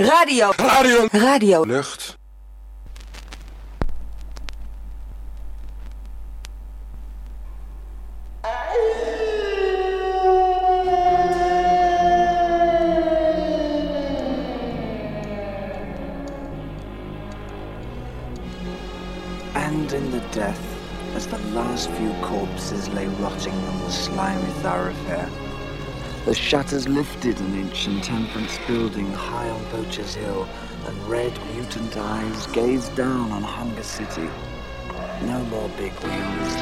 Radio. Radio. Radio. Lucht. And in the death, as the last few corpses lay rotting on the slimy thoroughfare, the shutters lifted an ancient temperance building high on Poacher's Hill, and red, mutant eyes gazed down on Hunger City. No more big wheels.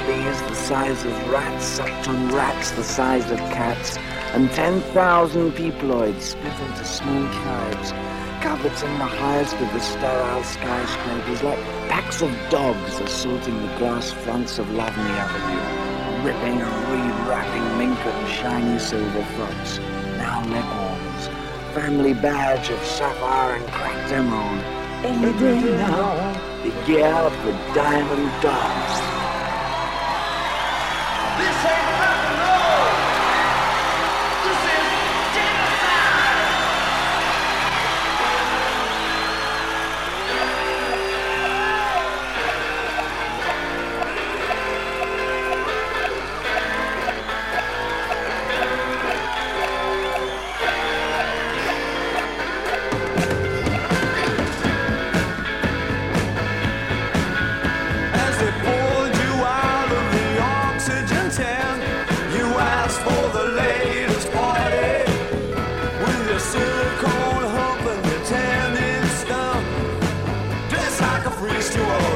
Fleas the size of rats sucked on rats the size of cats, and 10,000 peoploids split into small tribes, coveting the highest of the sterile skyscrapers like packs of dogs assaulting the glass fronts of Lovely Avenue, ripping and re-wrapping mink and shiny silver fronts, now leghorns, family badge of sapphire and cracked emerald. Any day now, the gear of the diamond dogs. breeze to a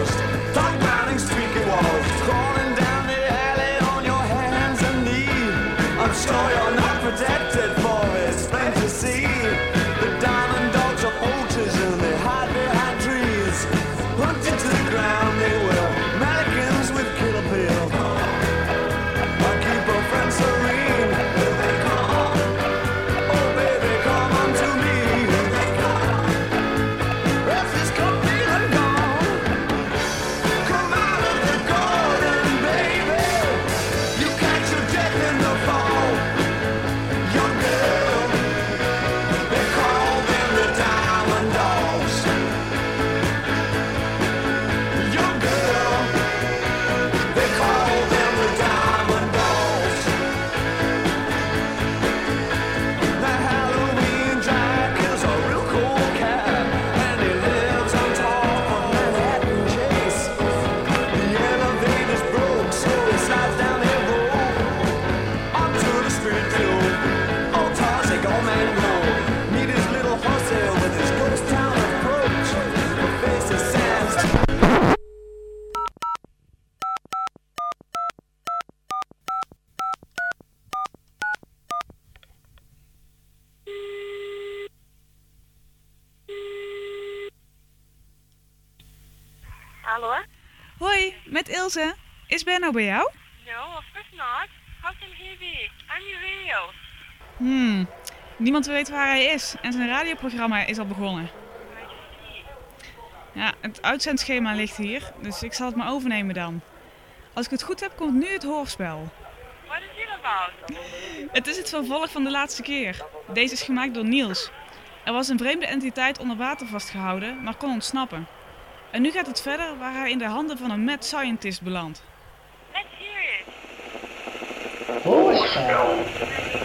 Benno bij jou? No, of course not. How can he be? I'm your radio. Hmm, niemand weet waar hij is en zijn radioprogramma is al begonnen. Ja, het uitzendschema ligt hier, dus ik zal het maar overnemen dan. Als ik het goed heb, komt nu het hoorspel. What is it about? Het is het vervolg van de laatste keer. Deze is gemaakt door Niels. Er was een vreemde entiteit onder water vastgehouden, maar kon ontsnappen. En nu gaat het verder waar hij in de handen van een mad scientist belandt. Let's hear it. Bouwen.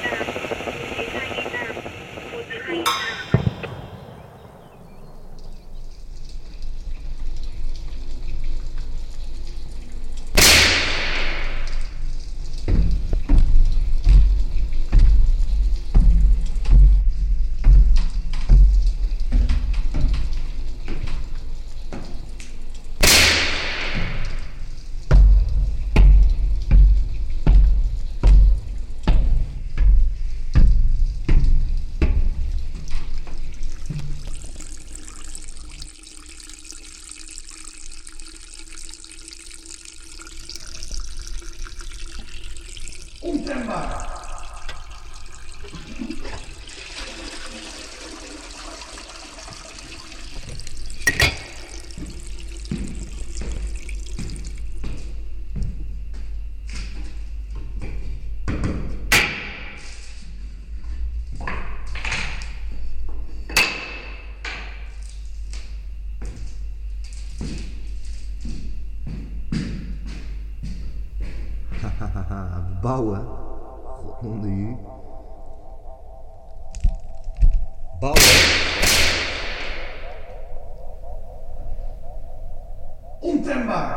September.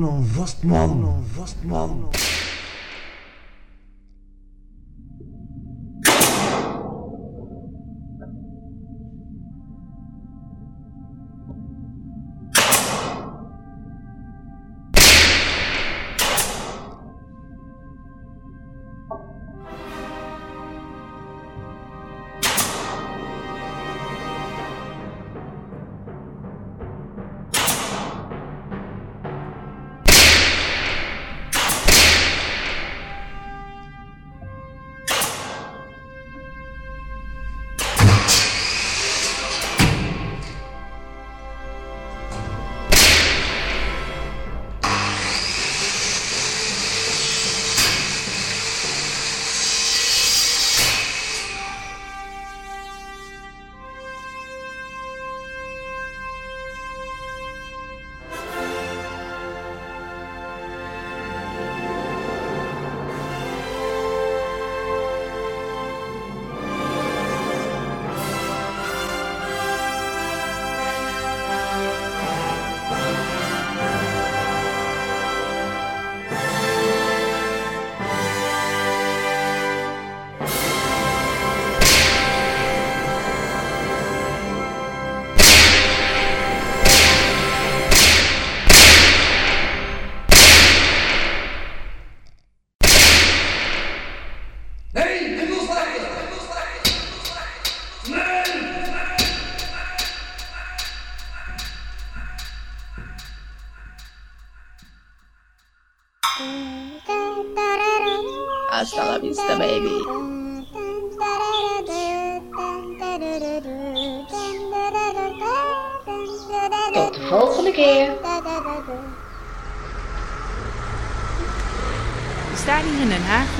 Hou nou vast, man. Hou nou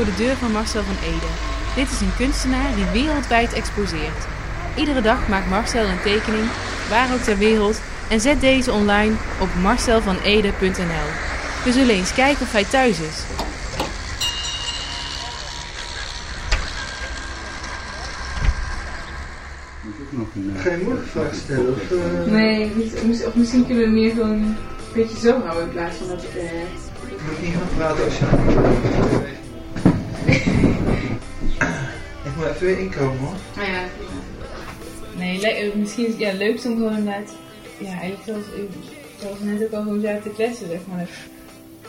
voor de deur van Marcel van Ede. Dit is een kunstenaar die wereldwijd exposeert. Iedere dag maakt Marcel een tekening, waar ook ter wereld, en zet deze online op marcelvanede.nl. We zullen eens kijken of hij thuis is. Ga je moeilijk vraag stellen? Of, eh, Nee, niet, of misschien kunnen we meer gewoon een beetje zo houden in plaats van dat... eh Ik moet niet gaan praten als je Weer inkomen hoor. Nou ja, nee, eh, misschien is het ja, leuk om gewoon inderdaad, ja, eigenlijk zoals, zoals we net ook al gewoon zaten te kletsen, zeg maar.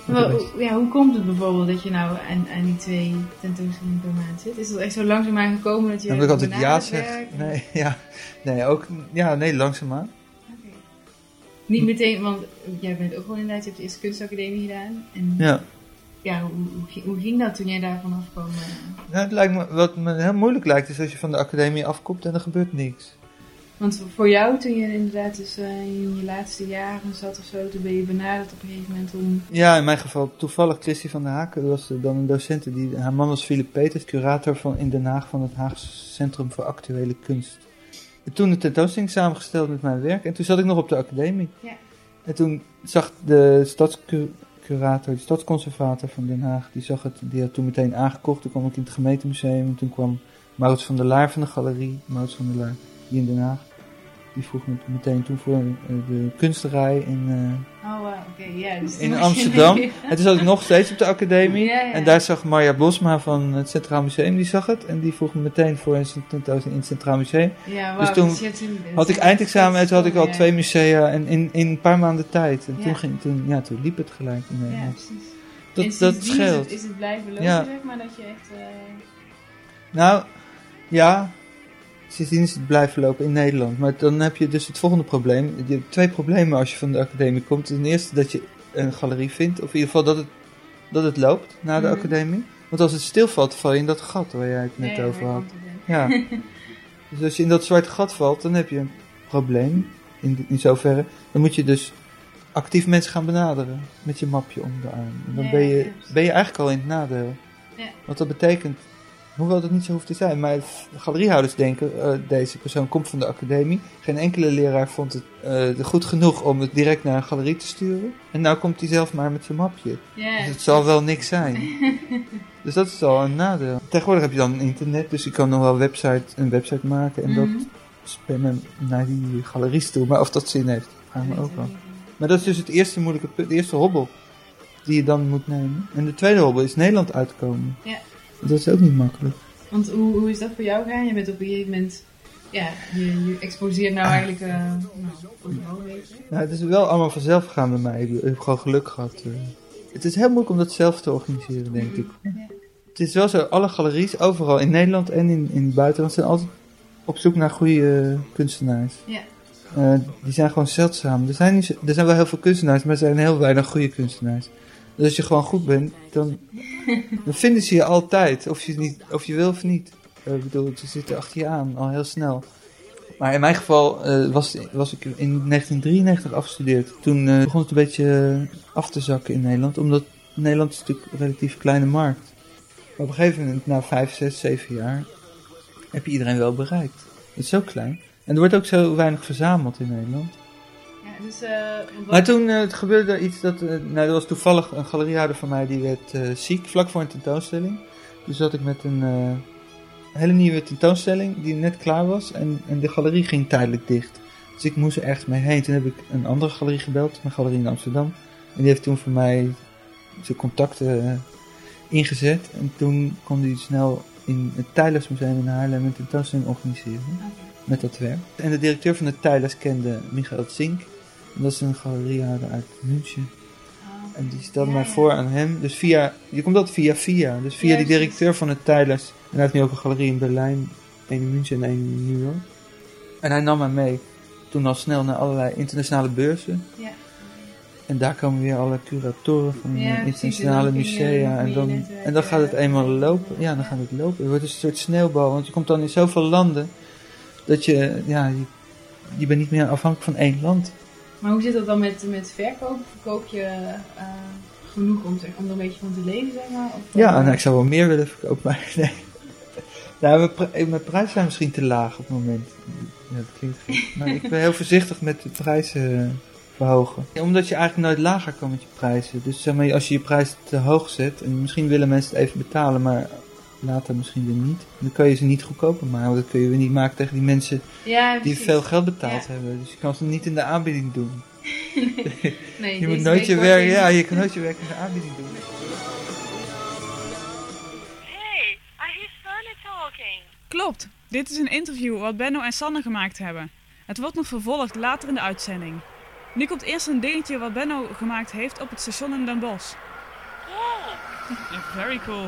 Maar, hoe- ja, hoe komt het bijvoorbeeld dat je nou aan, aan die twee tentoonstellingen per maand zit? Is dat echt zo langzaamaan gekomen dat je... Wil ik altijd ja werkt? Nee, ja. Nee, ook, ja, nee, langzaamaan. Niet meteen, want jij bent ook gewoon inderdaad, je hebt de eerste kunstacademie gedaan. En Ja. Ja, hoe, hoe, ging- dat toen jij daar vanaf kwam? Nou, het lijkt me, wat me heel moeilijk lijkt is als je van de academie afkomt en er gebeurt niks. Want voor jou, toen je inderdaad dus eh, in je laatste jaren zat of zo, toen ben je benaderd op een gegeven moment om... Ja, in mijn geval toevallig Christy van der Haken was dan een docent. Die, haar man was Philip Peters, curator van in Den Haag van het Haagse Centrum voor Actuele Kunst. En toen de tentoonstelling samengesteld met mijn werk en toen zat ik nog op de academie. Ja. En toen zag de stadscurator, de stadsconservator van Den Haag, die zag het, die had toen meteen aangekocht. Toen kwam ik in het gemeentemuseum en toen kwam Maurits van der Laar van de galerie, Maurits van der Laar, hier in Den Haag. Die vroeg me meteen toen voor eh, de kunsterij in, eh, Oh, dus in Amsterdam. En toen zat ik nog steeds op de academie. En daar zag Marja Bosma van het Centraal Museum, die zag het. En die vroeg me meteen voor een tentoonstelling in het Centraal Museum. Ja, dus toen had ik eindexamen en toen had ik al twee musea en in, in een paar maanden tijd. En toen, ging, toen, ja, toen liep het gelijk in Nederland. precies. En Dat, sindsdien dat is het- scheelt. Is het blijven lopen, Ja. zeg maar, dat je echt... eh, Nou, ja. Sindsdien is het blijven lopen in Nederland. Maar dan heb je dus het volgende probleem. Je hebt twee problemen als je van de academie komt. Ten eerste dat je een galerie vindt. Of in ieder geval dat het, dat het loopt na de Mhm. academie. Want als het stilvalt, val je in dat gat waar jij het net over had. Ja. Dus als je in dat zwarte gat valt, dan heb je een probleem. In, in zoverre. Dan moet je dus actief mensen gaan benaderen. Met je mapje om de arm. En dan ben, je, ben je eigenlijk al in het nadeel. Ja. Want dat betekent, hoewel dat niet zo hoeft te zijn, maar de galeriehouders denken, eh, deze persoon komt van de academie. Geen enkele leraar vond het eh, goed genoeg om het direct naar een galerie te sturen. En nou komt hij zelf maar met zijn mapje. Dus het zal wel niks zijn. Dus dat is al een nadeel. Tegenwoordig heb je dan internet, dus je kan nog wel website, een website maken en dat Mhm. spammen naar die galeries toe. Maar of dat zin heeft, vraag me ook wel. Maar dat is dus het eerste moeilijke punt, de eerste hobbel die je dan moet nemen. En de tweede hobbel is Nederland uitkomen. Ja. Dat is ook niet makkelijk. Want hoe, hoe is dat voor jou gegaan? Je bent op een gegeven moment... Ja, je, je exposeert nou eigenlijk... eh nou. Nou, het is wel allemaal vanzelf gegaan bij mij. Ik heb gewoon geluk gehad. eh. Het is heel moeilijk om dat zelf te organiseren, denk ik. Het is wel zo, alle galeries, overal in Nederland en in, in het buitenland, zijn altijd op zoek naar goede eh, kunstenaars. Ja. Die zijn gewoon zeldzaam. Er zijn, niet er zijn wel heel veel kunstenaars, maar er zijn heel weinig goede kunstenaars. Dus als je gewoon goed bent, dan, dan vinden ze je altijd. Of je, niet, of je wil of niet. Ik bedoel, ze zitten achter je aan, al heel snel. Maar in mijn geval eh, was, was ik in 1993 afgestudeerd. Toen eh, begon het een beetje eh, af te zakken in Nederland. Omdat Nederland is natuurlijk een relatief kleine markt. Maar op een gegeven moment, na 5, 6, 7 jaar, heb je iedereen wel bereikt. Het is zo klein. En er wordt ook zo weinig verzameld in Nederland. Dus... eh, Maar toen eh, het gebeurde er iets dat... eh, nou, er was toevallig een galeriehouder van mij die werd ziek, vlak voor een tentoonstelling. Toen zat ik met een hele nieuwe tentoonstelling die net klaar was. En, en de galerie ging tijdelijk dicht. Dus ik moest er ergens mee heen. Toen heb ik een andere galerie gebeld, mijn galerie in Amsterdam. En die heeft toen voor mij zijn contacten ingezet. En toen kon hij snel in het Tijlers Museum in Haarlem een tentoonstelling organiseren. Met dat werk. En de directeur van het Tijlers kende Michael Zink. En dat is een galeriehouder uit München. En die stelde mij voor aan hem. Dus via, je komt altijd via via. Dus via precies. directeur van het Tijlers. En hij heeft nu ook een galerie in Berlijn. één in München en één in New York. En hij nam mij mee. Toen al snel naar allerlei internationale beurzen. Ja. En daar komen weer alle curatoren van Ja, precies. internationale En dan musea. En dan, en dan gaat het eenmaal lopen. Ja, dan gaat het lopen. Het wordt een soort sneeuwbal. Want je komt dan in zoveel landen. Dat je, ja, je, je bent niet meer afhankelijk van één land. Maar hoe zit dat dan met, met verkopen? Verkoop je eh, genoeg om, om er een beetje van te leven, zeg maar? Of, Ja, eh, nou, ik zou wel meer willen verkopen, maar nee. Nou, mijn, pri- mijn prijzen zijn misschien te laag op het moment. Ja, dat klinkt gek. Maar ik ben heel voorzichtig met de prijzen eh, verhogen. Omdat je eigenlijk nooit lager kan met je prijzen. Dus zeg maar, als je je prijs te hoog zet, en misschien willen mensen het even betalen, maar later misschien weer niet. Dan kan je ze niet goedkoper maken. Want dat kun je weer niet maken tegen die mensen Ja, die veel geld betaald Ja. hebben. Dus je kan ze niet in de aanbieding doen. Nee, je moet nooit je werk, in- ja, je kan nooit je werk in de aanbieding doen. Hey, I hear Sunny talking. Klopt. Dit is een interview wat Benno en Sanne gemaakt hebben. Het wordt nog vervolgd later in de uitzending. Nu komt eerst een dingetje wat Benno gemaakt heeft op het station in Den Bosch. Cool. Very cool.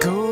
go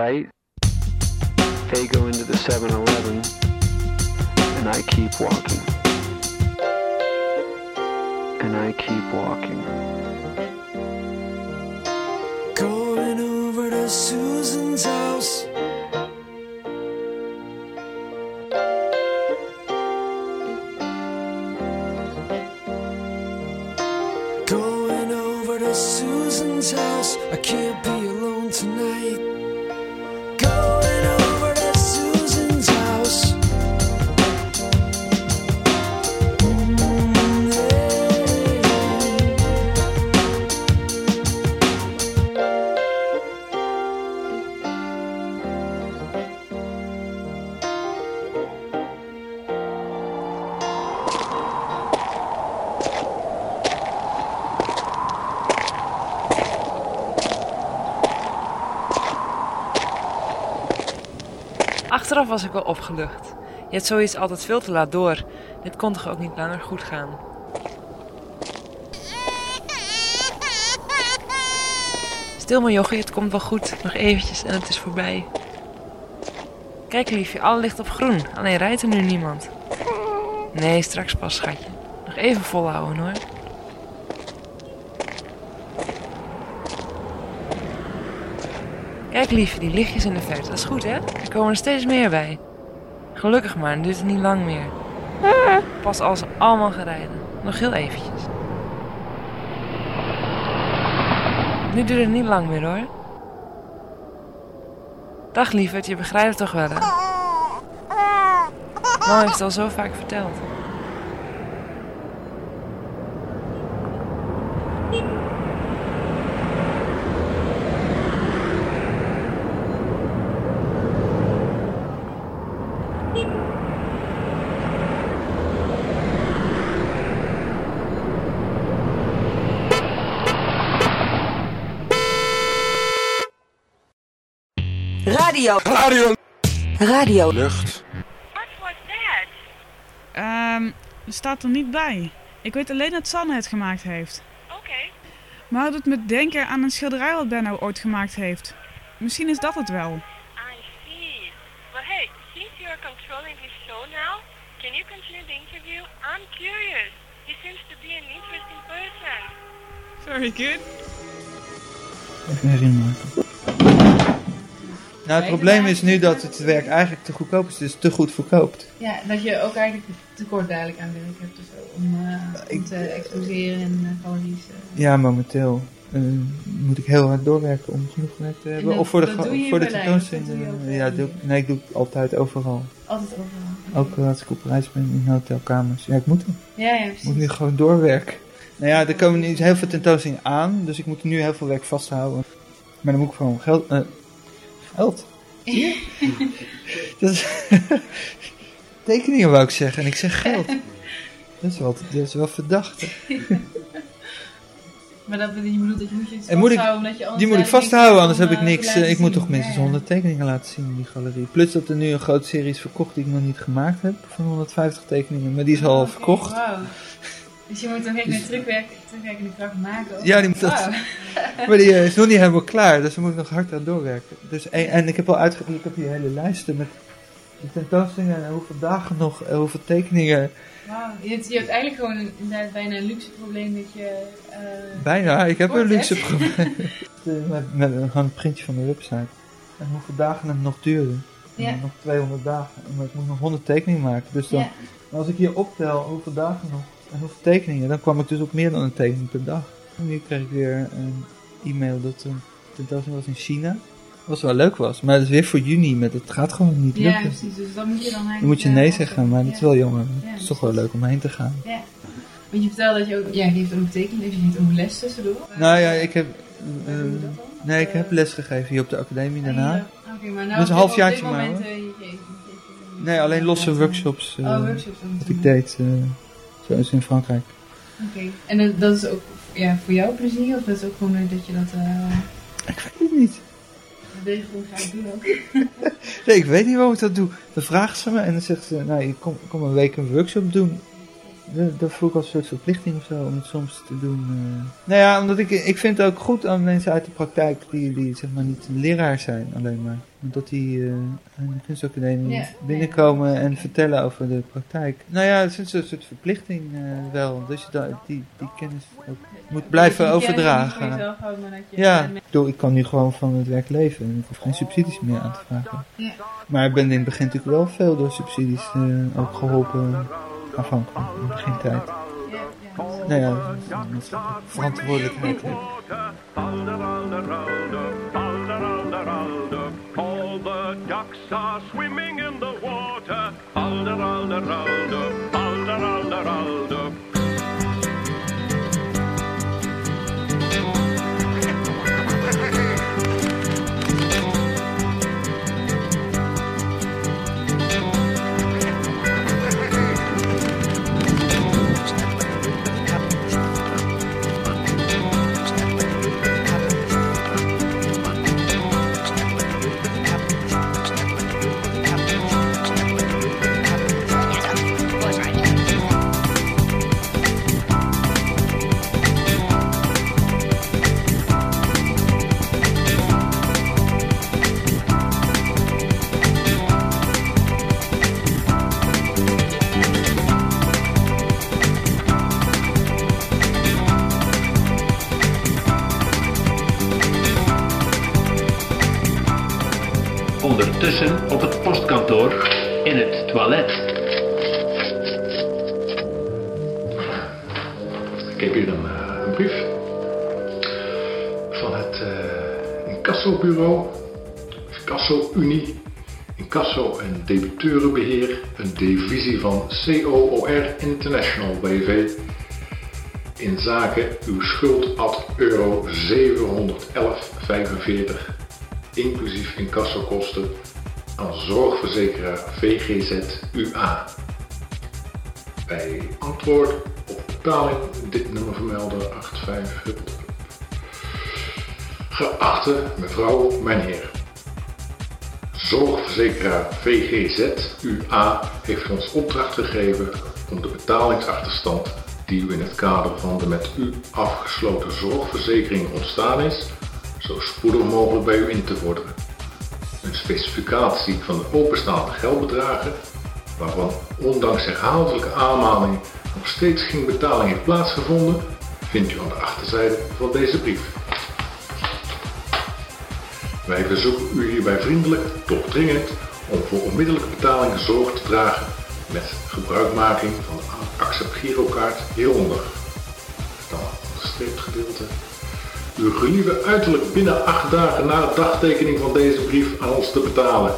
right? They go into the 7 Eleven, and I keep walking. And I keep walking. Going over to Susan's house. Was ik wel opgelucht. Je hebt zoiets altijd veel te laat door. Dit kon toch ook niet langer goed gaan. Stil maar jochie, het komt wel goed. Nog eventjes en het is voorbij. Kijk liefje, alle ligt op groen. Alleen rijdt er nu niemand. Nee, straks pas schatje. Nog even volhouden hoor. Kijk liefje, die lichtjes in de verte. Dat is goed hè? Er komen er steeds meer bij. Gelukkig maar, dan duurt het niet lang meer. Pas als allemaal gaan. Nog heel eventjes. Nu duurt het niet lang meer hoor. Dag lieverd, je begrijpt het toch wel hè? Mama heeft het al zo vaak verteld. Radio. Radio. Radio. Lucht. Ehm, er staat er niet bij. Ik weet alleen dat Sanne het gemaakt heeft. Oké. Maar het doet me denken aan een schilderij wat Benno ooit gemaakt heeft. Misschien is dat het wel. I see. Well, hey, since you are controlling this show now, can you continue the interview? I'm curious. He seems to be an interesting person. Very good. Even herinneren. Nou, het probleem is nu dat het werk eigenlijk te goedkoop is, dus te goed verkoopt. Ja, dat je ook eigenlijk tekort dadelijk aan werk hebt of zo, om, eh, om te exposeren in uh, galeries. eh. Ja, momenteel eh, moet ik heel hard doorwerken om genoeg werk te hebben. of voor de, voor de tentoonstelling. eh, eh, ja, doe ik- nee, ik doe het altijd overal. Altijd overal. Ook als ik op reis ben in hotelkamers. Ja, ik moet het. Ja, ja, Ik precies. moet nu gewoon doorwerken. Nou ja, er komen nu heel veel tentoonstellingen aan, dus ik moet nu heel veel werk vasthouden. Maar dan moet ik gewoon geld... geld? Je? dat is, tekeningen wou ik zeggen, en ik zeg geld. Dat is wel, dat is wel verdacht. Maar dat je bedoelt dat je moet je iets moet ik, omdat je anders die moet ik vasthouden, anders heb ik niks. eh, ik moet toch minstens Ja, ja. 100 tekeningen laten zien in die galerie. Plus dat er nu een grote serie is verkocht die ik nog niet gemaakt heb. Van 150 tekeningen, maar die is al verkocht. Dus je moet dan echt met terugwerken, terugwerkende kracht maken. Ja, die moet dat. Maar die eh, is nog niet helemaal klaar, dus daar moet ik nog hard aan doorwerken. Dus, en, en ik heb al uitgegeven, ik heb hier hele lijsten met de tentoonstellingen en hoeveel dagen nog, en hoeveel tekeningen. Wauw. Je, hebt, je hebt eigenlijk gewoon een, inderdaad bijna een luxe probleem dat je... eh, Bijna, ik heb een luxe hebt. probleem. Met, met een- printje van de website. En hoeveel dagen het nog duurde. Ja. Nog 200 dagen. Maar ik moet nog 100 tekeningen maken. Dus dan, Ja. als ik hier optel hoeveel dagen nog en hoeveel tekeningen, dan kwam ik dus op meer dan een tekening per dag. En nu kreeg ik weer een e-mail dat een tentoonstelling was in China. Wat wel leuk was, maar het is weer voor juni, met het gaat gewoon niet Ja, lukken. precies. Dus dan moet je dan eigenlijk... Dan moet je eh, nee zeggen, maar dat is wel jammer. Ja, het is toch wel leuk om heen te gaan. Ja. Want je vertelde dat je ook... Ja, je geeft ook tekening, dus je geeft ook les tussendoor. Nou ja, ik heb, eh, nee, ik heb les gegeven hier op de academie daarna. Oké, maar nou Dat is een halfjaartje maar, moment, hoor. eh, je geeft- je geeft- Nee, alleen losse workshops. eh, Oh, workshops Wat doen. ik deed, eh, in Frankrijk. Oké. En dat, dat is ook ja, voor jou plezier? Of dat is ook gewoon eh, dat je dat... eh Ik weet het niet. dat wil je gewoon graag doen ook? Nee, ik weet niet waarom ik dat doe. Dan vraagt ze me en dan zegt ze, nou, je kom, kom een week een workshop doen. Da- Dat voel ik als een soort verplichting of zo, om het soms te doen. eh. Nou ja, omdat ik, ik vind het ook goed aan mensen uit de praktijk die, die zeg maar niet leraar zijn alleen maar. Dat die eh aan de kunstacademie Ja, binnenkomen en vertellen over de praktijk. Nou ja, het is een soort verplichting eh, wel. Dus je da- die, die kennis ook moet blijven overdragen. jezelf houdt, maar dat je- Ja, ja, ik bedoel, ik kan nu gewoon van het werk leven en ik hoef geen subsidies meer aan te vragen. Ja. Maar ik ben in het begin natuurlijk wel veel door subsidies eh, ook geholpen, afhankelijk in de begintijd. Nou ja, is een verantwoordelijkheid. hebben. All the ducks are swimming in the water. Alder, alder, alder, alder, alder, alder. Van COOR International BV, in zaken uw schuld ad euro 711,45, inclusief incassokosten aan zorgverzekeraar VGZ UA. Bij antwoord op betaling dit nummer vermelden 85 hup. Geachte mevrouw, meneer. Zorgverzekeraar VGZ UA heeft ons opdracht gegeven om de betalingsachterstand die u in het kader van de met u afgesloten zorgverzekering ontstaan is, zo spoedig mogelijk bij u in te vorderen. Een specificatie van de openstaande geldbedragen, waarvan ondanks herhaaldelijke aanmaning nog steeds geen betaling heeft plaatsgevonden, vindt u aan de achterzijde van deze brief. Wij verzoeken u hierbij vriendelijk, toch dringend, om voor onmiddellijke betaling zorg te dragen met gebruikmaking van de Accept Girokaart hieronder. Dan het gestreept gedeelte. U gelieve uiterlijk binnen acht dagen na de dagtekening van deze brief aan ons te betalen.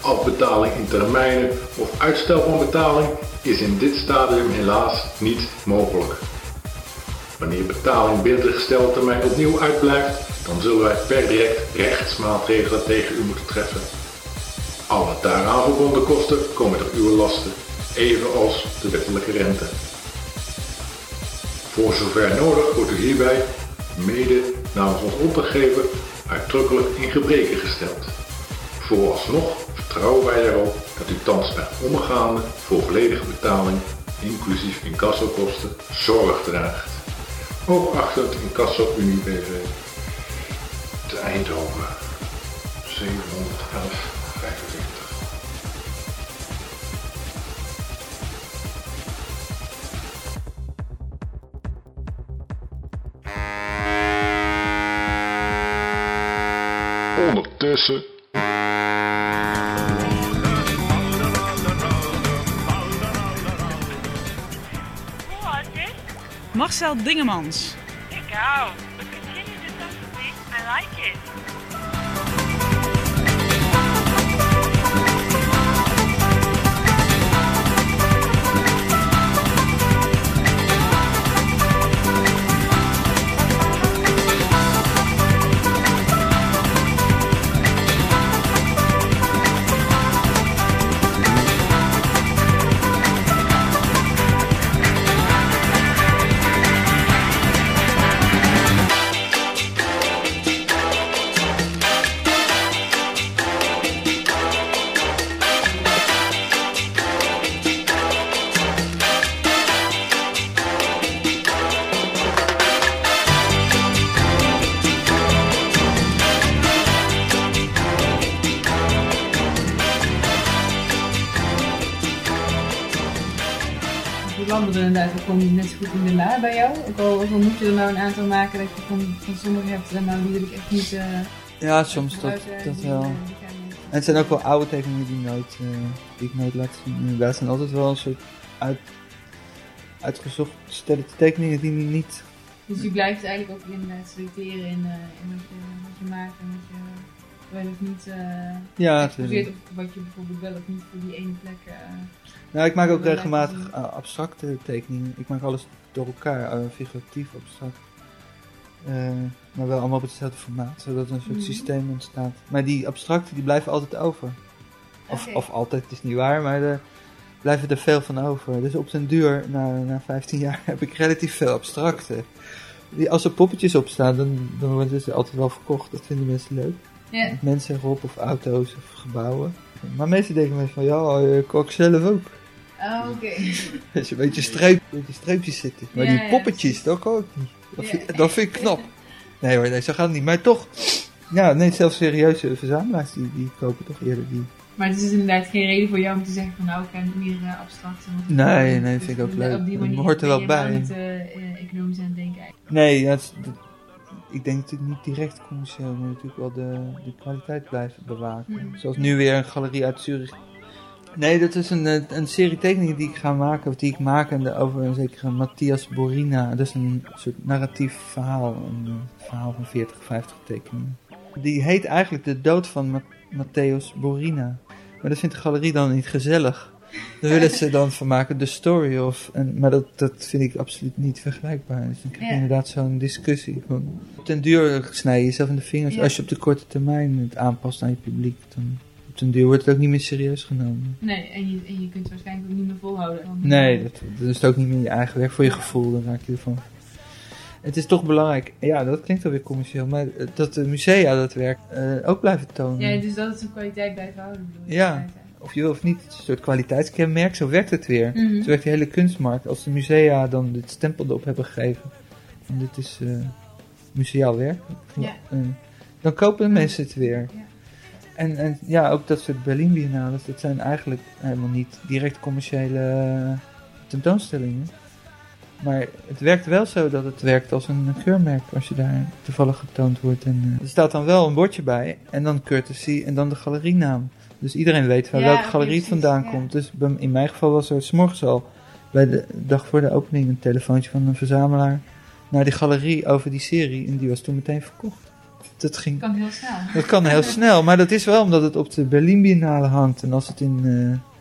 Afbetaling in termijnen of uitstel van betaling is in dit stadium helaas niet mogelijk. Wanneer betaling binnen de gestelde termijn opnieuw uitblijft, dan zullen wij per direct rechtsmaatregelen tegen u moeten treffen. Alle daaraan verbonden kosten komen ter uw lasten, evenals de wettelijke rente. Voor zover nodig wordt u hierbij, mede namens ons opdrachtgever, uitdrukkelijk in gebreken gesteld. Vooralsnog vertrouwen wij erop dat u thans bij omgaande voor volledige betaling, inclusief incassokosten, zorg draagt. Hoogachtend Incasso Unie BV te Eindhoven 711 45. Ondertussen? Marcel Dingemans. Go. But in de la bij jou. Ook al, ook al moet je er nou een aantal maken dat je van, van sommigen hebt, en nou die ik echt niet... eh, Ja, soms dat, gebruiken, dat wel. eh, En het zijn ook wel oude tekeningen die, nooit, eh, die ik nooit laat zien. Inderdaad, het zijn altijd wel een soort uit, uitgezocht stelle tekeningen die niet... Dus je blijft eigenlijk ook inderdaad selecteren in, eh, in wat, je, wat je maakt en wat je wel of niet eh Ja, of wat je bijvoorbeeld wel of niet voor die ene plek... Nou, ik maak ook regelmatig eh, abstracte tekeningen. Ik maak alles door elkaar, eh, figuratief, abstract. Eh, maar wel allemaal op hetzelfde formaat, zodat er een soort Mhm. systeem ontstaat. Maar die abstracten die blijven altijd over. Of, Oké. of altijd, het is niet waar, maar er blijven er veel van over. Dus op den duur, na, na 15 jaar, heb ik relatief veel abstracte. Die, als er poppetjes op staan, dan, dan worden ze altijd wel verkocht. Dat vinden mensen leuk. Mensen erop, of auto's, of gebouwen. Maar mensen denken me van, ja, ik kook zelf ook. Oh, oké. Dus een beetje, streep, een beetje streepjes zitten. Maar Ja, die poppetjes, dat kan ik niet. Dat, Ja. vind, dat vind ik knap. Nee hoor, nee, zo gaat het niet. Maar toch, ja, nee, zelfs serieuze verzamelaars, die, die kopen toch eerder die. Maar het is inderdaad geen reden voor jou om te zeggen van nou, ik heb meer eh, abstracte. want- Nee, nee, Dus vind ik ook op leuk. die Het manier hoort er wel bij. niet eh, eh, economisch aan het denken eigenlijk. Nee, het is- dat- ik denk natuurlijk niet direct commercieel, maar natuurlijk wel de, de kwaliteit blijven bewaken. Hmm. Zoals nu weer een galerie uit Zurich. Nee, dat is een, eh, een serie tekeningen die ik ga maken, of die ik maak en de- over een zekere Matthias Borina. Dat is een soort narratief verhaal, een verhaal van 40, 50 tekeningen. Die heet eigenlijk De Dood van Ma Matthäus Borina. Maar dat vindt de galerie dan niet gezellig. Daar willen ze dan van maken The Story of. En, maar dat, dat vind ik absoluut niet vergelijkbaar. Dus dan krijg je Ja. inderdaad zo'n discussie. Van, den duur snij je jezelf in de vingers. Ja. Als je op de korte termijn het aanpast aan je publiek, dan op den duur wordt het ook niet meer serieus genomen. Nee, en je, en je kunt het waarschijnlijk ook niet meer volhouden. want- Nee, dat, dat is het ook niet meer je eigen werk voor je gevoel. Dan raak je ervan. Het is toch belangrijk, ja, dat klinkt alweer commercieel, maar dat de musea dat werk eh, ook blijven tonen. Ja, dus dat het zijn kwaliteit blijft houden. bedoel? Ja, of je wil of niet, het is een soort kwaliteitskenmerk, zo werkt het weer. Mhm. Zo werkt de hele kunstmarkt. Als de musea dan dit stempel erop hebben gegeven, van dit is eh museaal werk, Ja. eh, dan kopen mensen het weer. Ja. En, en ja, ook dat soort Berlin Biennales, dat zijn eigenlijk helemaal niet direct commerciële eh, tentoonstellingen. Maar het werkt wel zo dat het werkt als een geurmerk als je daar toevallig getoond wordt. En, eh, er staat dan wel een bordje bij en dan courtesy en dan de galerienaam. Dus iedereen weet van Ja, welke galerie het vandaan ja. komt. Dus in mijn geval was er s'morgens al bij de dag voor de opening een telefoontje van een verzamelaar naar die galerie over die serie. En die was toen meteen verkocht. Dat ging kan heel snel. dat kan heel snel, maar dat is wel omdat het op de Berlin Biennale hangt. En als het in eh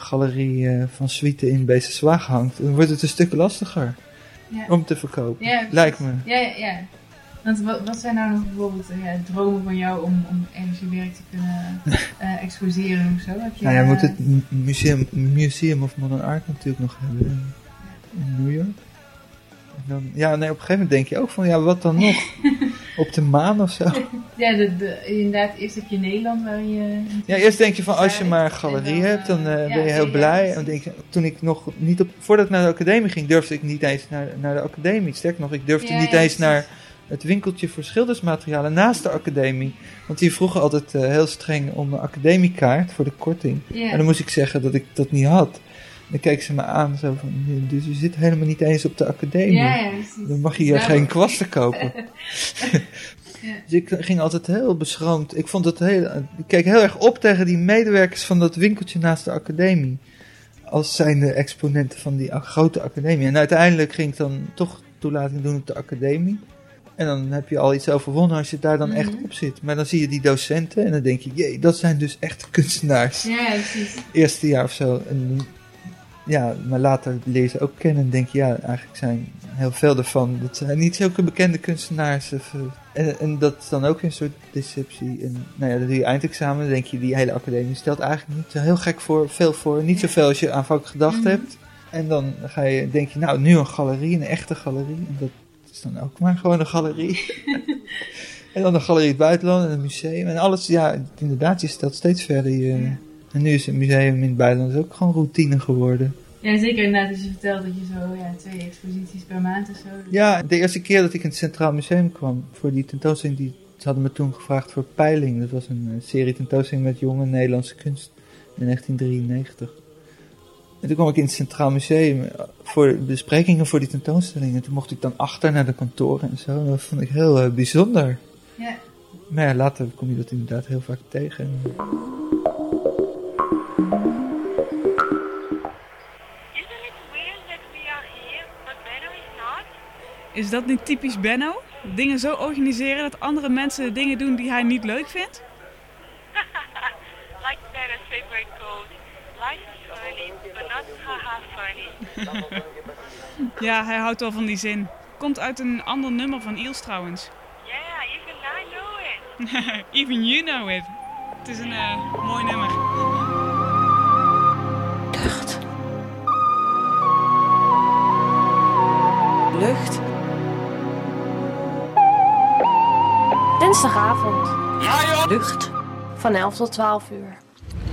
galerie eh, van Suite in Bezerswaag hangt, dan wordt het een stuk lastiger Ja. om te verkopen. Ja. Lijkt me. Ja, ja, ja. Want wat, wat zijn nou nog bijvoorbeeld eh, ja, dromen van jou om, om ergens je werk te kunnen eh, exposeren of zo? Heb je, Nou ja, je moet eh, het mu- museum, Museum of Modern Art natuurlijk nog hebben in, in New York. En dan, ja, nee, op een gegeven moment denk je ook van, ja, wat dan nog? op de maan of zo? Ja, de, de, inderdaad, eerst heb je Nederland waar je... Ja, eerst denk je van als je maar een galerie hebt, dan eh, ben je heel blij. En denk, je- toen ik nog niet op, voordat ik naar de academie ging, durfde ik niet eens naar, naar de academie. Sterker nog, ik durfde niet eens naar het winkeltje voor schildersmaterialen naast de academie. Want die vroegen altijd eh, heel streng om een academiekaart voor de korting. En dan moest ik zeggen dat ik dat niet had. Dan keken ze me aan zo van, "Nee, dus je zit helemaal niet eens op de academie. Ja, ja, precies. dan mag je hier geen kwasten kopen. Ja. Dus ik ging altijd heel beschroomd. Ik vond het heel. Ik keek heel erg op tegen die medewerkers van dat winkeltje naast de academie. Als zijnde exponenten van die grote academie. En uiteindelijk ging ik dan toch toelating doen op de academie. En dan heb je al iets overwonnen als je daar dan echt Mhm. op zit. Maar dan zie je die docenten en dan denk je, jee, dat zijn dus echte kunstenaars. Ja, ja, precies. Eerste jaar of zo. En, ja, maar later ze ook kennen en denk je, ja, eigenlijk zijn heel veel ervan, dat zijn niet zulke bekende kunstenaars. Of, eh, en, en dat is dan ook een soort deceptie. En nou ja, dan doe je eindexamen, dan denk je, die hele academie stelt eigenlijk niet zo heel gek voor, veel voor. Niet zoveel als je aanvankelijk gedacht Mhm. hebt. En dan ga je, denk je, nou, nu een galerie, een echte galerie. En dat is dan ook maar gewoon een galerie. en dan een galerie in het buitenland en een museum. En alles, ja, inderdaad, je stelt steeds verder je... En nu is een museum in het buitenland ook gewoon routine geworden. Ja, zeker inderdaad als je vertelt dat je zo ja, twee exposities per maand of zo... Ja, de eerste keer dat ik in het Centraal Museum kwam voor die tentoonstelling, die, ze hadden me toen gevraagd voor Peiling. Dat was een eh, serie tentoonstelling met jonge Nederlandse kunst in 1993. En toen kwam ik in het Centraal Museum eh, voor besprekingen voor die tentoonstelling. En toen mocht ik dan achter naar de kantoren en zo. Dat vond ik heel eh, bijzonder. Ja. Maar ja, later kom je dat inderdaad heel vaak tegen. Is dat niet typisch Benno? Dingen zo organiseren dat andere mensen de dingen doen die hij niet leuk vindt? like Benno's favorite quote, life is funny, but not haha funny. Ja, hij houdt wel van die zin. Komt uit een ander nummer van Iels trouwens. yeah, even I know it. Even you know it. Het is een eh, mooi nummer. Lucht. Dinsdagavond. Lucht. Van 11 tot 12 uur.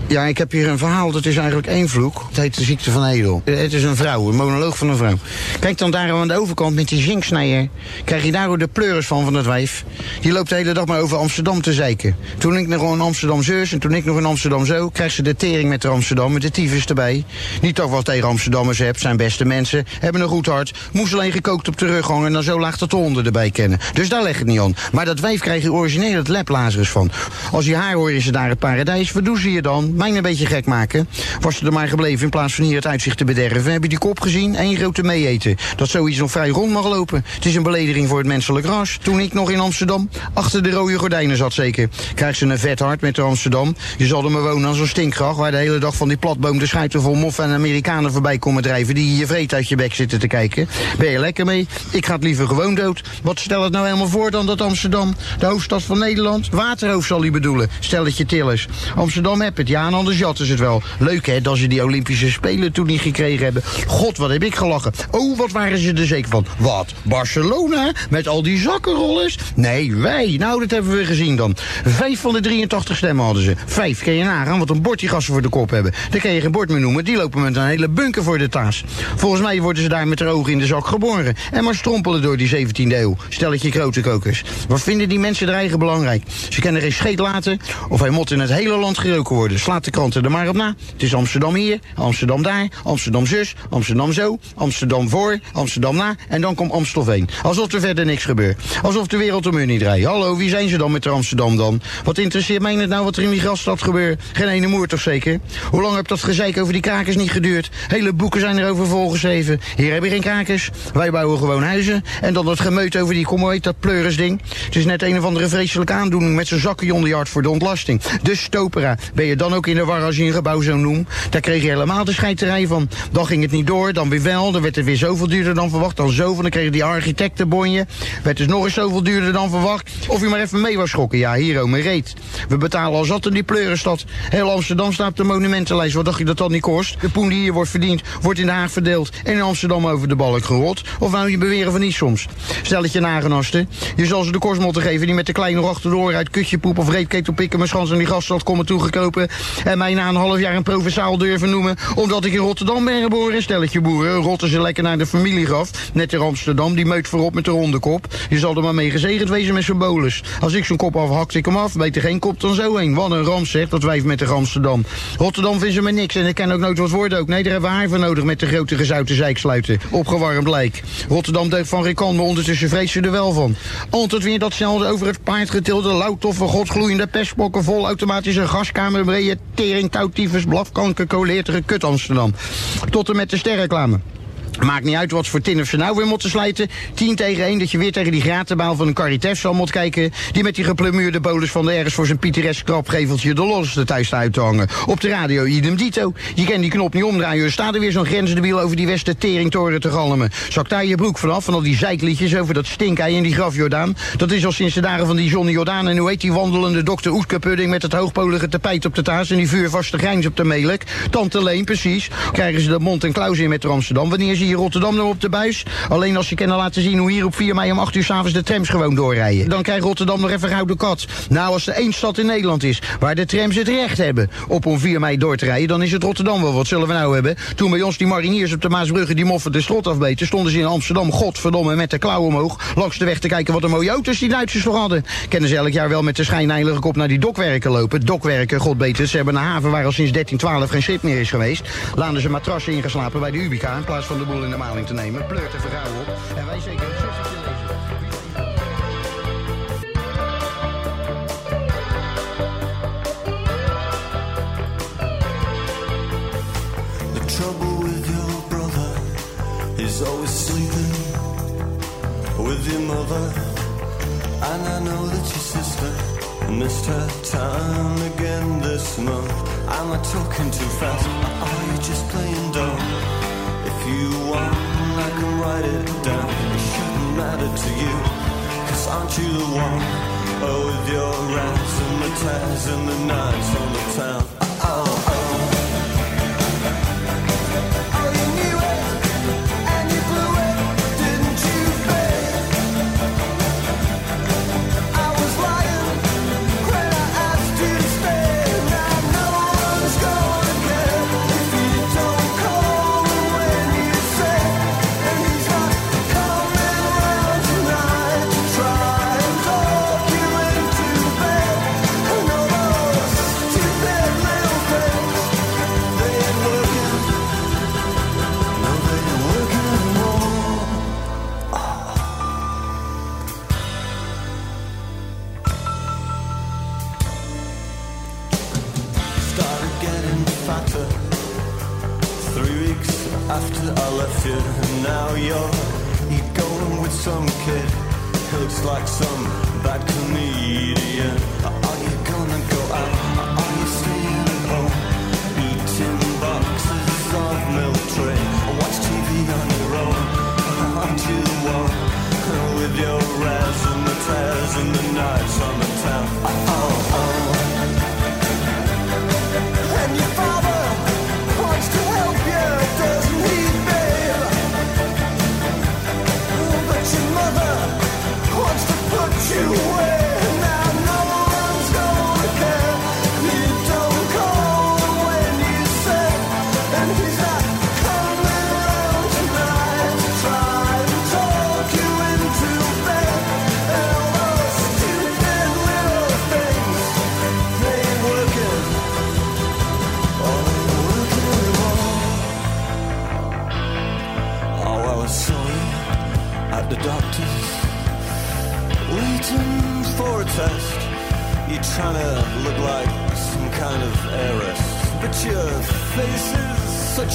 Ja, ik heb hier een verhaal, dat is eigenlijk één vloek. Het heet de ziekte van Edel. Eh, Het is een vrouw, een monoloog van een vrouw. Kijk dan daar aan de overkant met die zinksnijer. Krijg je daar de pleuris van, van het wijf. Die loopt de hele dag maar over Amsterdam te zeiken. Toen ik nog in Amsterdam zus en toen ik nog in Amsterdam zo... krijgt ze de tering met de Amsterdam, met de tyfus erbij. Niet toch wat tegen Amsterdammers hebt, zijn beste mensen. Hebben een goed hart. Moest alleen gekookt op de rug hangen en dan zo laag dat de honden erbij kennen. Dus daar leg het niet aan. Maar dat wijf krijg je origineel het leplazerus van. Als je haar hoor is ze daar het paradijs. Wat doen ze je dan? Mij een beetje gek maken. Was ze er maar gebleven in plaats van hier het uitzicht te bederven. Heb je die kop gezien? Eén grote meeeten. Dat zoiets nog vrij rond mag lopen. Het is een belediging voor het menselijk ras. Toen ik nog in Amsterdam achter de rode gordijnen zat zeker. Krijgt ze een vet hart met de Amsterdam. Je zal er maar wonen aan zo'n stinkgracht. Waar de hele dag van die platboom de schuiten vol moffen en Amerikanen voorbij komen drijven. Die je vreet uit je bek zitten te kijken. Ben je lekker mee? Ik ga het liever gewoon dood. Wat stel het nou helemaal voor dan dat Amsterdam, de hoofdstad van Nederland? Waterhoofd zal hij bedoelen. Stelletje tillers. Amsterdam heb het, ja, en anders jatten ze het wel. Leuk hè, dat ze die Olympische Spelen toen niet gekregen hebben. God, wat heb ik gelachen. Oh, wat waren ze er zeker van. Wat? Barcelona? Met al die zakkenrollers? Nee, wij. Nou, dat hebben we gezien dan. Vijf van de 83 stemmen hadden ze. Vijf, kan je nagaan wat een bord die voor de kop hebben. Daar kan je geen bord meer noemen. Die lopen met een hele bunker voor de taas. Volgens mij worden ze daar met de ogen in de zak geboren. En maar strompelen door die 17e eeuw. Stelletje grote kokers. Wat vinden die mensen er eigen belangrijk? Ze kennen geen scheet laten of hij moet in het hele land geroken worden. De kranten er maar op na. Het is Amsterdam hier, Amsterdam daar, Amsterdam zus, Amsterdam zo, Amsterdam voor, Amsterdam na en dan komt Amstelveen. Alsof er verder niks gebeurt. Alsof de wereld om u niet draait. Hallo, wie zijn ze dan met de Amsterdam dan? Wat interesseert mij het nou wat er in die grasstad gebeurt? Geen ene moer toch zeker? Hoe lang heb dat gezeik over die krakers niet geduurd? Hele boeken zijn erover volgeschreven. Hier heb je geen krakers. Wij bouwen gewoon huizen. En dan dat gemeut over die, kom hoe heet dat pleurisding. Het is net een of andere vreselijke aandoening met zijn zakken onder voor de ontlasting. De stopera. Ben je dan ook in de war als je een gebouw zo noemt? Daar kreeg je helemaal de scheiterij van. Dan ging het niet door, dan weer wel. Dan werd het weer zoveel duurder dan verwacht. Dan zoveel, dan kregen die architectenbonje. Werd dus nog eens zoveel duurder dan verwacht. Of je maar even mee was schokken. Ja, hier mijn reet. We betalen al zat in die pleurenstad. Heel Amsterdam staat de monumentenlijst. Wat dacht je dat dat niet kost? De poen die hier wordt verdiend, wordt in Den Haag verdeeld. En in Amsterdam over de balk gerold. Of wou je beweren van niet soms? Stel het je nagenasten. Je zal ze de kost moeten geven die met de kleine nog achterdoor uit kutjepoep of reepketel pikken mijn schans in die gaststad komen toegekropen. En mij na een half jaar een provinciaal durven noemen. Omdat ik in Rotterdam ben geboren. Stelletje boeren, rotten ze lekker naar de familiegraf. Net in Amsterdam, die meut voorop met de ronde kop. Je zal er maar mee gezegend wezen met zijn bolus. Als ik zo'n kop afhakt, ik hem af. Beter geen kop dan zo heen. Wat een ramp zegt, dat wijf met de Amsterdam. Rotterdam vinden ze me niks en ik ken ook nooit wat woorden ook. Nee, daar hebben we haar voor nodig met de grote gezouten zijksluiten. Opgewarmd lijk. Rotterdam deugt van Rikan, maar ondertussen vreest ze er wel van. Altijd weer datzelfde over het paard getilde, lauwtoffe, godgloeiende pestbokken, vol automatische gaskamer, brede tering, touwtyfus, blafkanker, koleertige kut Amsterdam. Tot en met de sterreclame. Maakt niet uit wat voor tin of ze nou weer moeten slijten. 10 tegen 1 dat je weer tegen die gratenbaal van een Caritas zal moet kijken. Die met die geplemuurde bolus van de ergens voor zijn pittoresk krapgeveltje de losste thuis te hangen. Op de radio idem dito. Je kan die knop niet omdraaien. Er staat er weer zo'n grensdebiel over die Westen teringtoren te galmen. Zak daar je broek vanaf van al die zeikliedjes over dat stinkei in die graf Jordaan. Dat is al sinds de dagen van die Johnny Jordaan. En hoe heet die wandelende dokter Oetke-pudding met het hoogpolige tapijt op de taas en die vuurvaste grijns op de melk. Tante Leen, precies. Krijgen ze de mond en klauws in met de Amsterdam. Wanneer zie Rotterdam nou op de buis? Alleen als je kunnen laten zien hoe hier op 4 mei om 8 uur s'avonds de trams gewoon doorrijden. Dan krijgt Rotterdam nog even gouden kat. Nou, als er één stad in Nederland is waar de trams het recht hebben op om 4 mei door te rijden, dan is het Rotterdam wel. Wat zullen we nou hebben? Toen bij ons die mariniers op de Maasbrugge die moffen de strot afbeten, stonden ze in Amsterdam, godverdomme, met de klauw omhoog, langs de weg te kijken wat een mooie auto's die Duitsers voor hadden. Kennen ze elk jaar wel met de schijnheilige kop naar die dokwerken lopen. Dokwerken, godbeter, ze hebben een haven waar al sinds 1312 geen schip meer is geweest. Laten ze matrassen ingeslapen bij de Ubica in plaats van de boel in de maling te nemen. Pleurt en vergauw op. En wij zeker het zustertje lezen. The trouble with your brother is always sleeping with your mother. And I know that your sister missed her time again this month. Am I talking too fast? Or are you just playing dumb? Aren't you the one? Oh, with your rats and the tears and the knives on the town.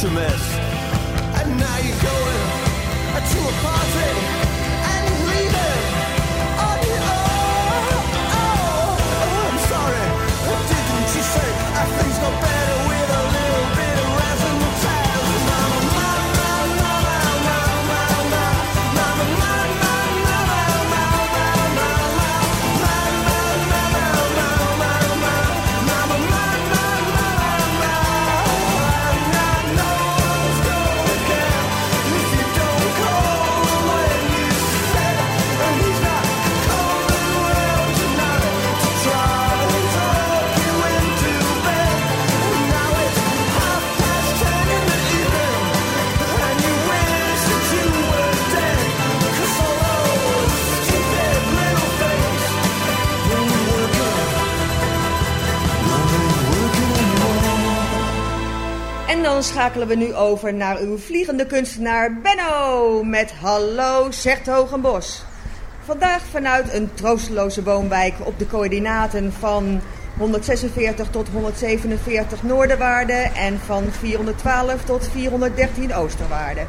Such mess. Schakelen we nu over naar uw vliegende kunstenaar Benno met Hallo zegt Hogenbos. Vandaag vanuit een troosteloze woonwijk op de coördinaten van 146 tot 147 Noorderwaarde en van 412 tot 413 Oosterwaarde.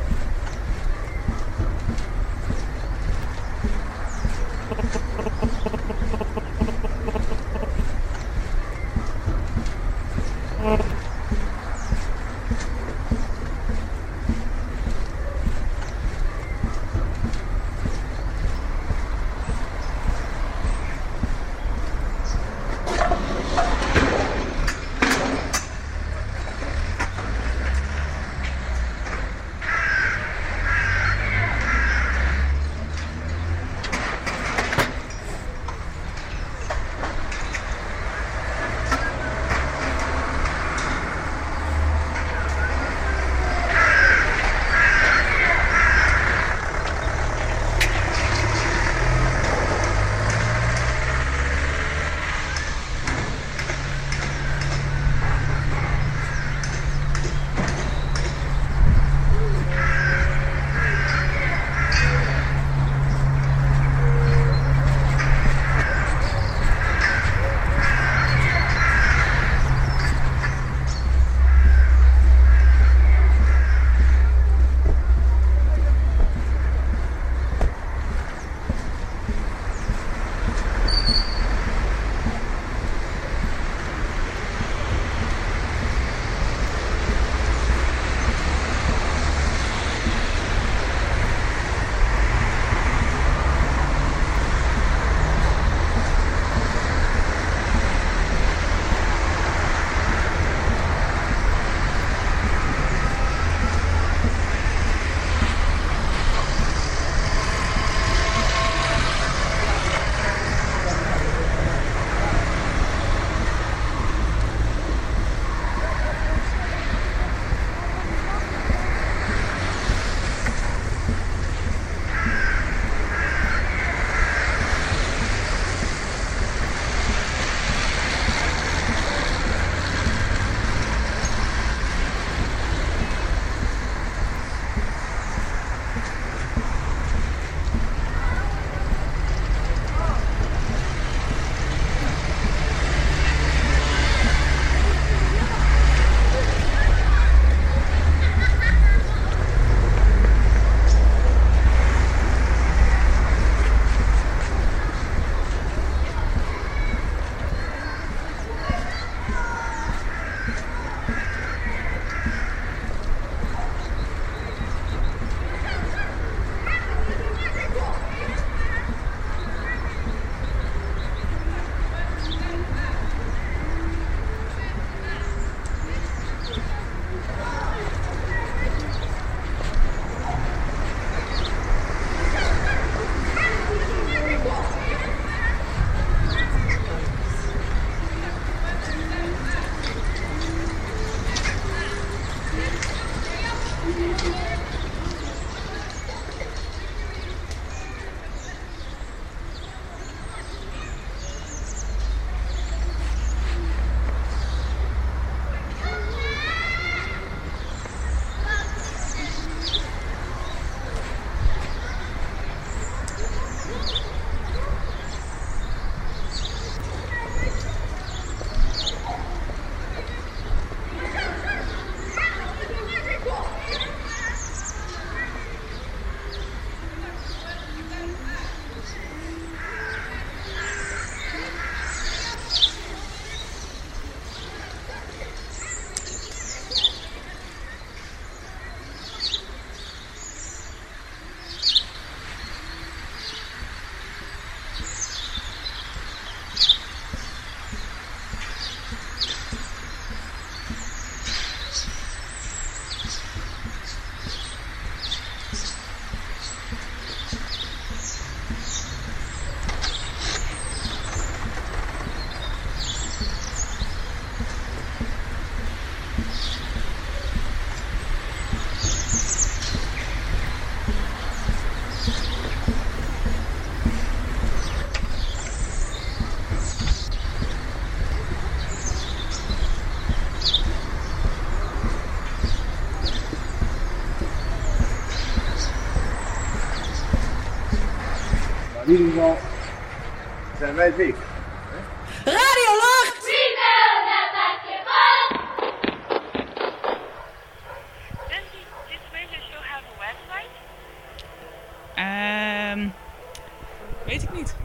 Ieder geval zijn wij dik. Radio Lucht! Does this, this radio show have a website? Ehm weet ik niet.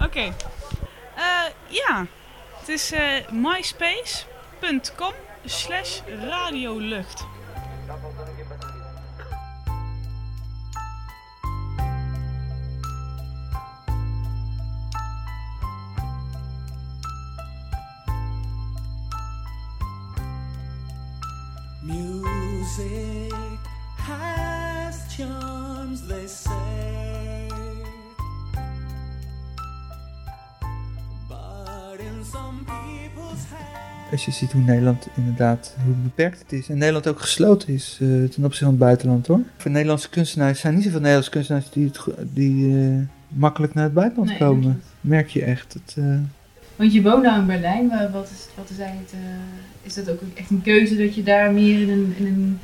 Oké. Eh, ja. Het is eh, myspace.com slash radiolucht. Je ziet hoe Nederland inderdaad, hoe beperkt het is. En Nederland ook gesloten is eh, ten opzichte van het buitenland hoor. Voor Nederlandse kunstenaars zijn niet zoveel Nederlandse kunstenaars die, het, die eh, makkelijk naar het buitenland Nee, komen. Merk je echt. Het, eh, Want je woont nou in Berlijn, maar wat is, wat is eigenlijk is dat ook echt een keuze dat je daar meer in een, in een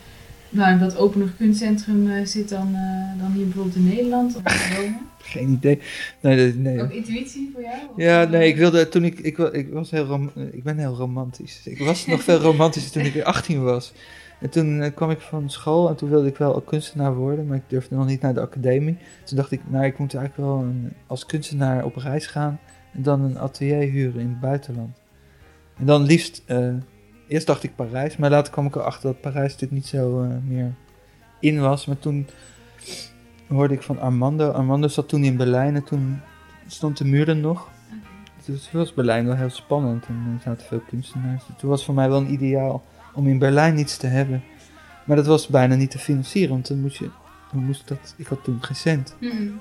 nou, in dat opener kunstcentrum zit dan, dan hier bijvoorbeeld in Nederland? Of te wonen? Geen idee. Nee, nee. Ook intuïtie voor jou? Of- Ja, nee, ik wilde toen ik, ik, ik was heel rom, ik ben heel romantisch. Ik was nog veel romantischer toen ik weer 18 was. En toen eh, kwam ik van school en toen wilde ik wel kunstenaar worden, maar ik durfde nog niet naar de academie. Toen dacht ik, nou, ik moet eigenlijk wel een, als kunstenaar op reis gaan en dan een atelier huren in het buitenland. En dan liefst, eh, eerst dacht ik Parijs, maar later kwam ik erachter dat Parijs natuurlijk niet zo eh, meer in was. Maar toen hoorde ik van Armando. Armando zat toen in Berlijn en toen stond de muur er nog. Dus was Berlijn wel heel spannend en er zaten veel kunstenaars. Toen was voor mij wel een ideaal om in Berlijn iets te hebben. Maar dat was bijna niet te financieren, want dan moest je, dan moest dat, ik had toen geen cent. Mm,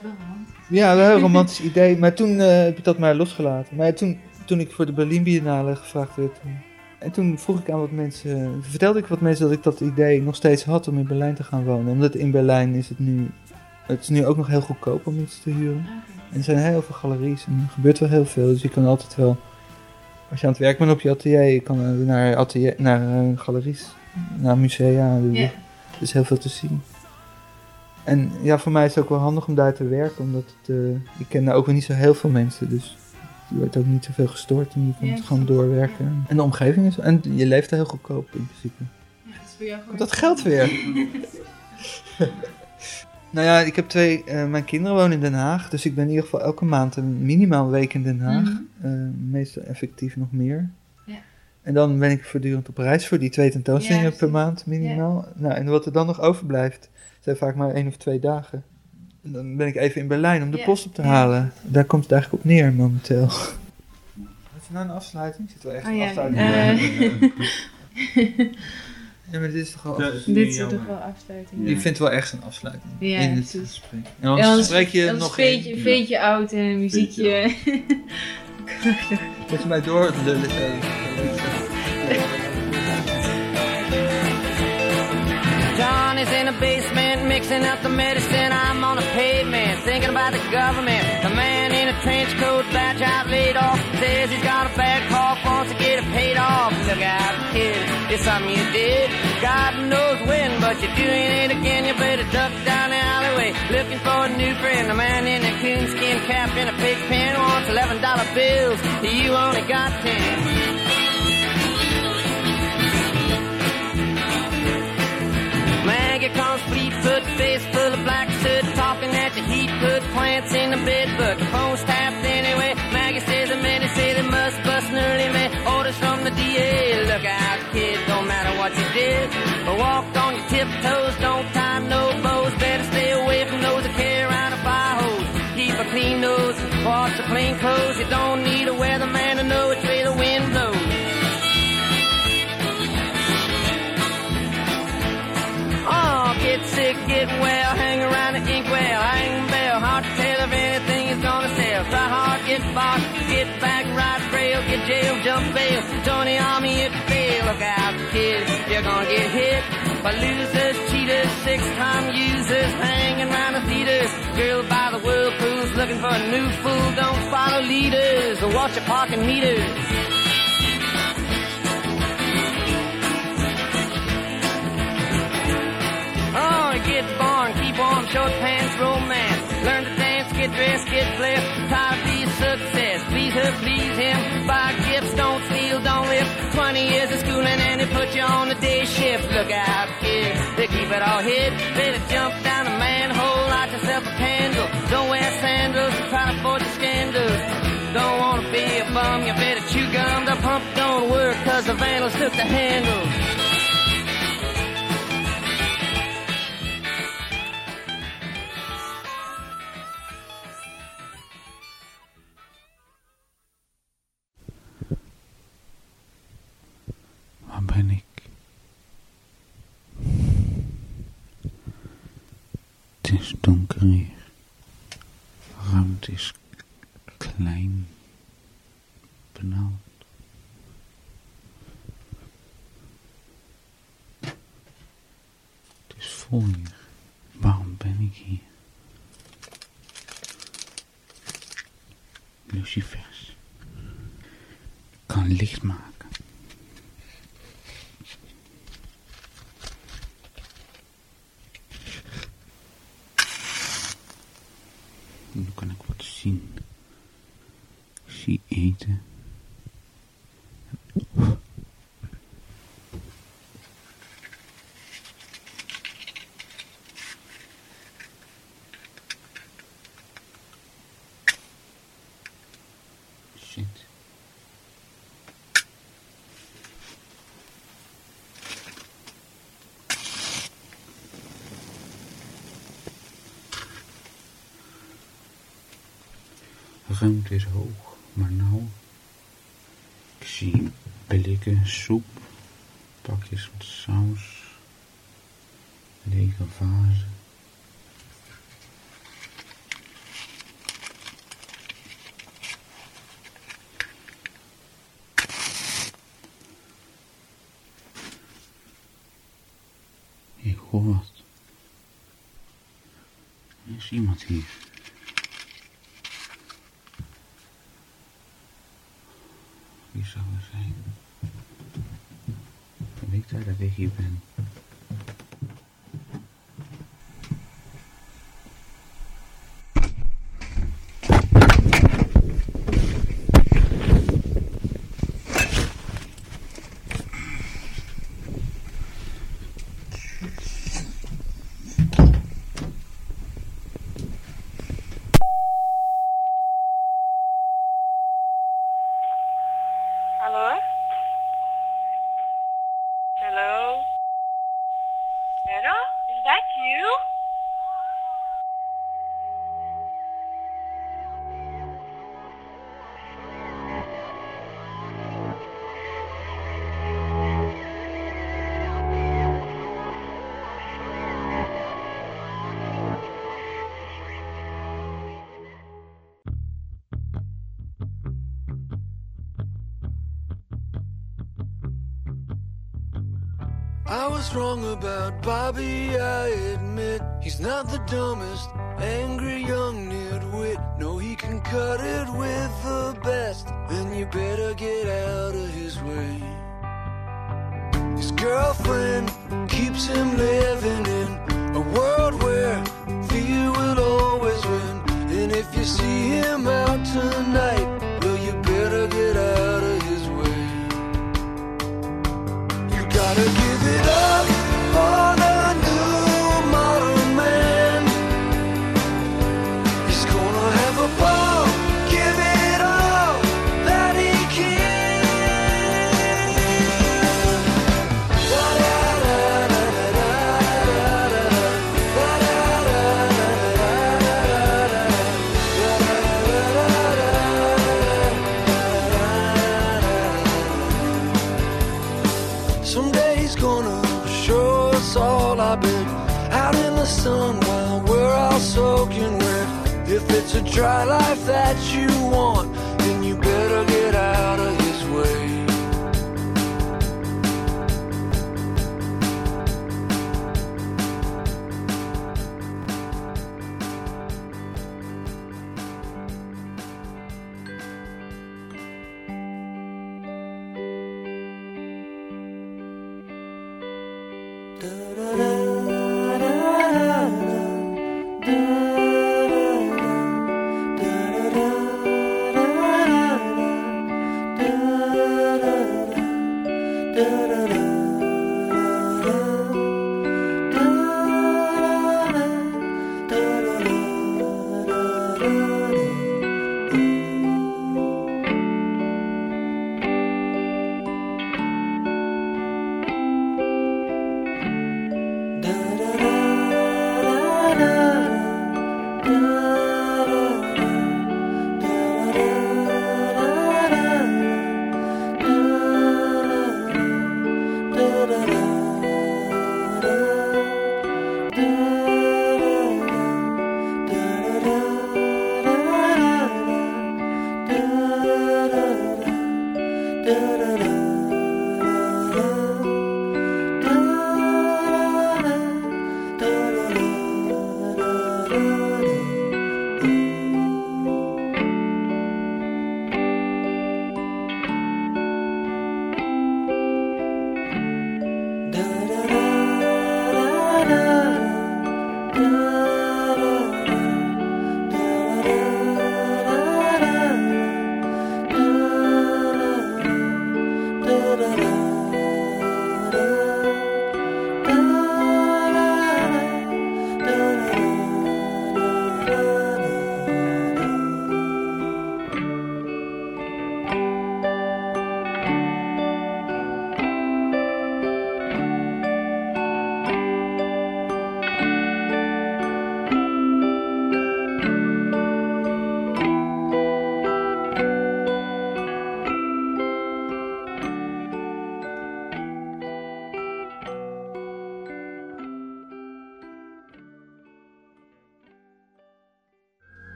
handig. Ja, wel een romantisch idee, maar toen eh, heb ik dat maar losgelaten. Maar toen, toen ik voor de Berlin Biennale gevraagd werd, toen, en toen vroeg ik aan wat mensen, vertelde ik wat mensen dat ik dat idee nog steeds had om in Berlijn te gaan wonen. Omdat in Berlijn is het nu, het is nu ook nog heel goedkoop om iets te huren. En er zijn heel veel galeries en er gebeurt wel heel veel, dus je kan altijd wel, als je aan het werk bent op je atelier, je kan naar, atelier, naar eh, galeries, naar musea, dus er is heel veel te zien. En ja, voor mij is het ook wel handig om daar te werken, omdat het, eh, ik ken daar ook weer niet zo heel veel mensen, dus je wordt ook niet zoveel gestoord en je kunt Ja, gewoon doorwerken. En de omgeving is, en je leeft er heel goedkoop in principe. Ja, het is voor jou. Komt dat geld weer? nou ja, ik heb twee, eh, mijn kinderen wonen in Den Haag, dus ik ben in ieder geval elke maand een minimaal week in Den Haag. Eh, meestal effectief nog meer. En dan ben ik voortdurend op reis voor die twee tentoonstellingen per maand minimaal. Nou, en wat er dan nog overblijft, zijn vaak maar één of twee dagen. En dan ben ik even in Berlijn om de Ja, post op te ja. halen. Daar komt het eigenlijk op neer momenteel. Wat is nou een afsluiting? Zit wel echt Oh een ja, afsluiting. eh. ja, maar dit is toch wel... Dit is toch wel afsluiting. Ik vind het wel echt een afsluiting. Ja, in het gesprek. En anders spreek je anders nog veet je, één. veet je oud en een muziekje. Dat je mij door het lullen. John is in the basement mixing up the medicine. I'm on the pavement thinking about the government. The man in a trench coat, badge out laid off, says he's got a bad cough, wants to get it paid off. Look out, kid, it's something you did. God knows when, but you're doing it again. You better duck down the alleyway looking for a new friend. The man in a coonskin cap and a pig pen wants eleven dollar bills. You only got ten. Maggie comes fleet foot, face full of black soot, talking at the heat, put plants in the bed, but the phone's tapped anyway. Maggie says the men say they must bust an early man. Orders from the DA, look out, kid, don't matter what you did. But walk on your tiptoes, don't tie no bows, better stay away from those that carry around a fire hose. Keep a clean nose, wash the clean clothes, you don't need jump. Join the army if you fail. Look out, kid, you're gonna get hit by losers, cheaters, six-time users, hanging around the theaters. Girl by the whirlpools looking for a new fool. Don't follow leaders or watch your parking meters. Oh, get born, keep warm, short pants romance. Learn to dance, get dressed, get blessed. Tired of these success. Please her, please him. Don't steal, don't live. 20 years of schooling and they put you on the day shift. Look out, kid. They keep it all hid. Better jump down a manhole, light yourself a candle. Don't wear sandals and try to avoid the scandals. Don't wanna be a bum, you better chew gum. The pump don't work cause the vandals took the handle. Donker hier. Ruimte is klein. Benauwd. Het is vol hier. Waarom ben ik hier? Lucifers. Kan licht maken. Nu kan ik wat zien. Ik zie eten. De ruimte is hoog, maar nou. Ik zie blikken soep, pakjes met saus, lege vazen. Ik hoor wat. Er is iemand hier. Wie zou er zijn? Weet hij Was wrong about Bobby, I admit. He's not the dumbest, angry young nitwit. No, he can cut it with the best. Then you better get out of his way. His girlfriend keeps him living in a world where fear will always win. And if you see him out tonight, dry life that you